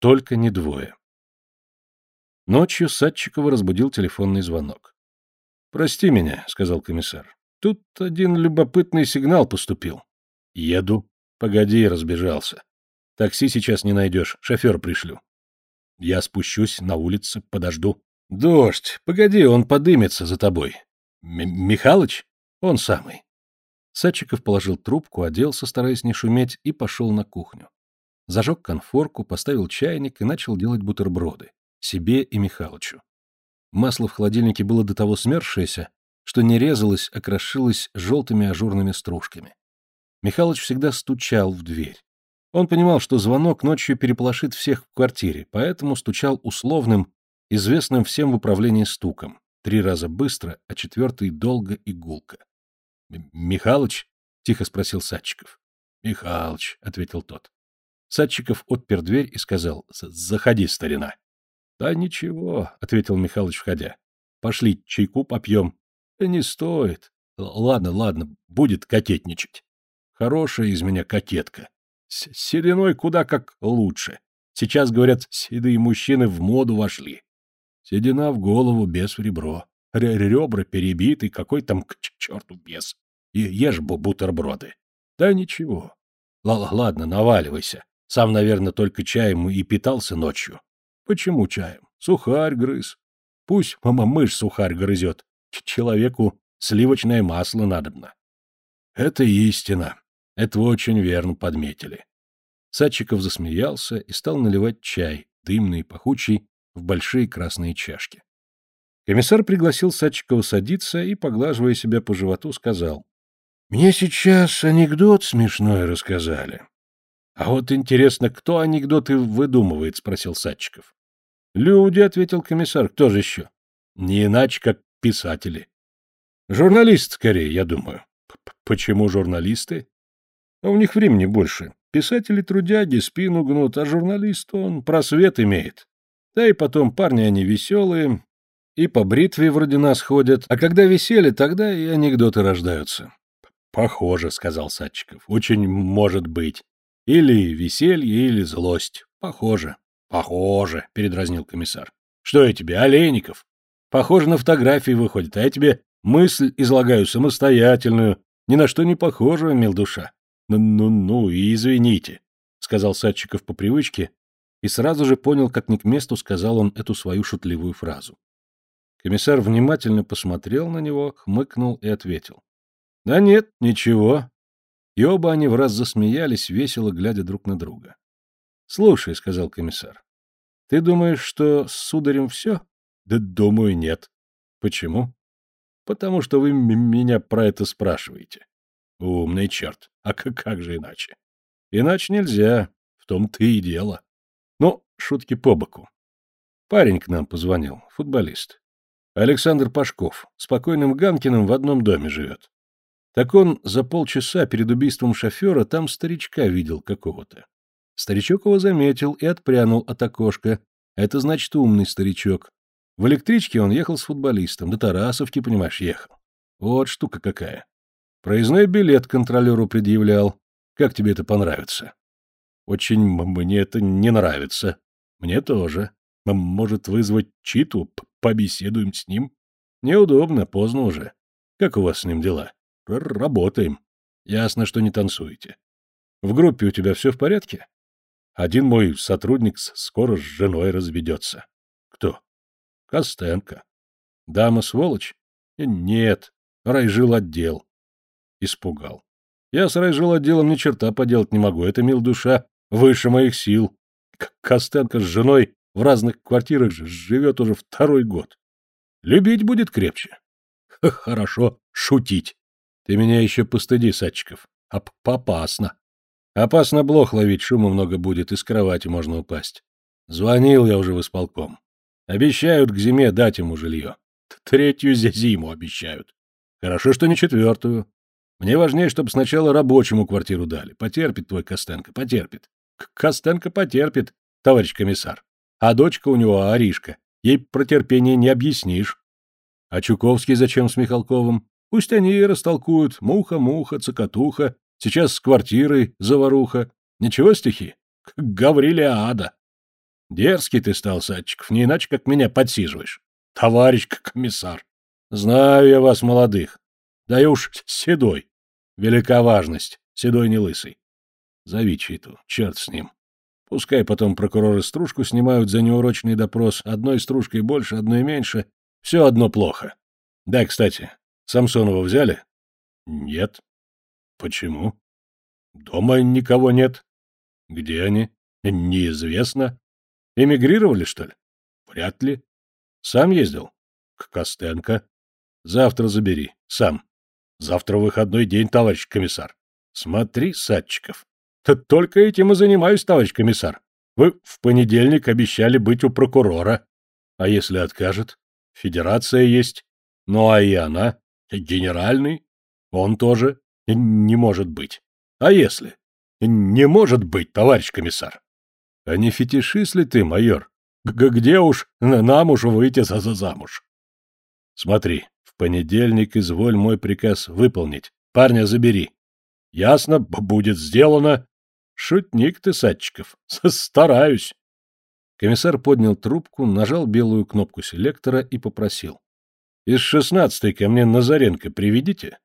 Только не двое. Ночью Садчикова разбудил телефонный звонок. «Прости меня», — сказал комиссар. «Тут один любопытный сигнал поступил». «Еду». «Погоди», — разбежался. «Такси сейчас не найдешь, шофер пришлю». «Я спущусь на улице, подожду». «Дождь, погоди, он подымется за тобой». М «Михалыч?» «Он самый». Садчиков положил трубку, оделся, стараясь не шуметь, и пошел на кухню. Зажег конфорку, поставил чайник и начал делать бутерброды. Себе и Михалычу. Масло в холодильнике было до того смерзшееся, что не резалось, а крошилось желтыми ажурными стружками. Михалыч всегда стучал в дверь. Он понимал, что звонок ночью переполошит всех в квартире, поэтому стучал условным, известным всем в управлении стуком. Три раза быстро, а четвертый долго и гулко. «Михалыч?» — тихо спросил Садчиков. «Михалыч», — ответил тот. Садчиков отпер дверь и сказал, «Заходи, старина». «Да ничего», — ответил Михалыч, входя. «Пошли, чайку попьем». «Не стоит». «Ладно, ладно, будет кокетничать». «Хорошая из меня кокетка. С сединой куда как лучше. Сейчас, говорят, седые мужчины в моду вошли. Седина в голову, без в ребро. Ребра перебиты, какой там к черту без. И ешь бутерброды. Да ничего. Л ладно, наваливайся. Сам, наверное, только чаем и питался ночью. Почему чаем? Сухарь грыз. Пусть мама мышь сухарь грызет. Человеку сливочное масло надобно. Это истина. Это вы очень верно подметили. Садчиков засмеялся и стал наливать чай, дымный и пахучий, в большие красные чашки. Комиссар пригласил Садчикова садиться и, поглаживая себя по животу, сказал. — Мне сейчас анекдот смешной рассказали. — А вот интересно, кто анекдоты выдумывает? — спросил Садчиков. — Люди, — ответил комиссар. — Кто же еще? — Не иначе, как писатели. — Журналисты, скорее, я думаю. — Почему журналисты? — А у них времени больше. Писатели трудяги, спину гнут, а журналист, он просвет имеет. Да и потом парни они веселые, и по бритве вроде нас ходят, а когда веселье, тогда и анекдоты рождаются. — Похоже, — сказал Садчиков, — очень может быть. Или веселье, или злость. Похоже. — Похоже, — передразнил комиссар. — Что я тебе, Олейников? Похоже на фотографии выходит, а я тебе мысль излагаю самостоятельную, ни на что не похожую, мил душа. Ну-ну-ну, и извините, — сказал Садчиков по привычке, и сразу же понял, как не к месту сказал он эту свою шутливую фразу. Комиссар внимательно посмотрел на него, хмыкнул и ответил. — Да нет, ничего. И оба они в раз засмеялись, весело глядя друг на друга. — Слушай, — сказал комиссар, — ты думаешь, что с сударем все? — Да думаю, нет. — Почему? — Потому что вы меня про это спрашиваете. — Умный черт. А как же иначе? — Иначе нельзя. В том-то и дело. Ну, шутки по боку. Парень к нам позвонил, футболист. Александр Пашков, спокойным Ганкиным в одном доме живет. Так он за полчаса перед убийством шофера там старичка видел какого-то. Старичок его заметил и отпрянул от окошка. Это значит умный старичок. В электричке он ехал с футболистом, до Тарасовки, понимаешь, ехал. Вот штука какая. Проездной билет контролеру предъявлял. Как тебе это понравится? Очень мне это не нравится. Мне тоже. Может вызвать Читу, побеседуем с ним? Неудобно, поздно уже. Как у вас с ним дела? Работаем. Ясно, что не танцуете. В группе у тебя все в порядке? Один мой сотрудник скоро с женой разведется. Кто? Костенко. Дама сволочь? Нет, райжил отдел. Испугал. Я с райжил отделом ни черта поделать не могу. Это, мил душа, Выше моих сил. Костенко с женой в разных квартирах же живет уже второй год. Любить будет крепче. Хорошо, шутить. Ты меня еще постыди, Садчиков. А опасно. Опасно блох ловить, шума много будет, и с кровати можно упасть. Звонил я уже в исполком. Обещают к зиме дать ему жилье. Третью зиму обещают. Хорошо, что не четвертую. Мне важнее, чтобы сначала рабочему квартиру дали. Потерпит твой Костенко, потерпит. Костенко потерпит, товарищ комиссар. А дочка у него Аришка. Ей про терпение не объяснишь. А Чуковский зачем с Михалковым? Пусть они и растолкуют. Муха-муха, цокотуха. Сейчас с квартирой заваруха. Ничего стихи? Гаврилия ада. Дерзкий ты стал, Садчиков, не иначе, как меня подсиживаешь. Товарищ комиссар. Знаю я вас, молодых. Да я уж седой. Велика важность. Седой не лысый. Зови читу, черт с ним. Пускай потом прокуроры стружку снимают за неурочный допрос. Одной стружкой больше, одной меньше. Все одно плохо. Да, кстати, Самсонова взяли? Нет. Почему? Дома никого нет. Где они? Неизвестно. Эмигрировали, что ли? Вряд ли. Сам ездил? К Костенко. Завтра забери. Сам. Завтра выходной день, товарищ комиссар. Смотри, Садчиков. -то только этим и занимаюсь, товарищ комиссар. Вы в понедельник обещали быть у прокурора. А если откажет? Федерация есть. Ну, а и она? Генеральный? Он тоже? Не может быть. А если? Не может быть, товарищ комиссар. А не фетишист ли ты, майор? Где уж нам уж выйти за, за замуж? Смотри, в понедельник изволь мой приказ выполнить. Парня забери. Ясно, будет сделано. Шутник ты, Садчиков. Стараюсь. Комиссар поднял трубку, нажал белую кнопку селектора и попросил. Из шестнадцатой ко мне Назаренко приведите.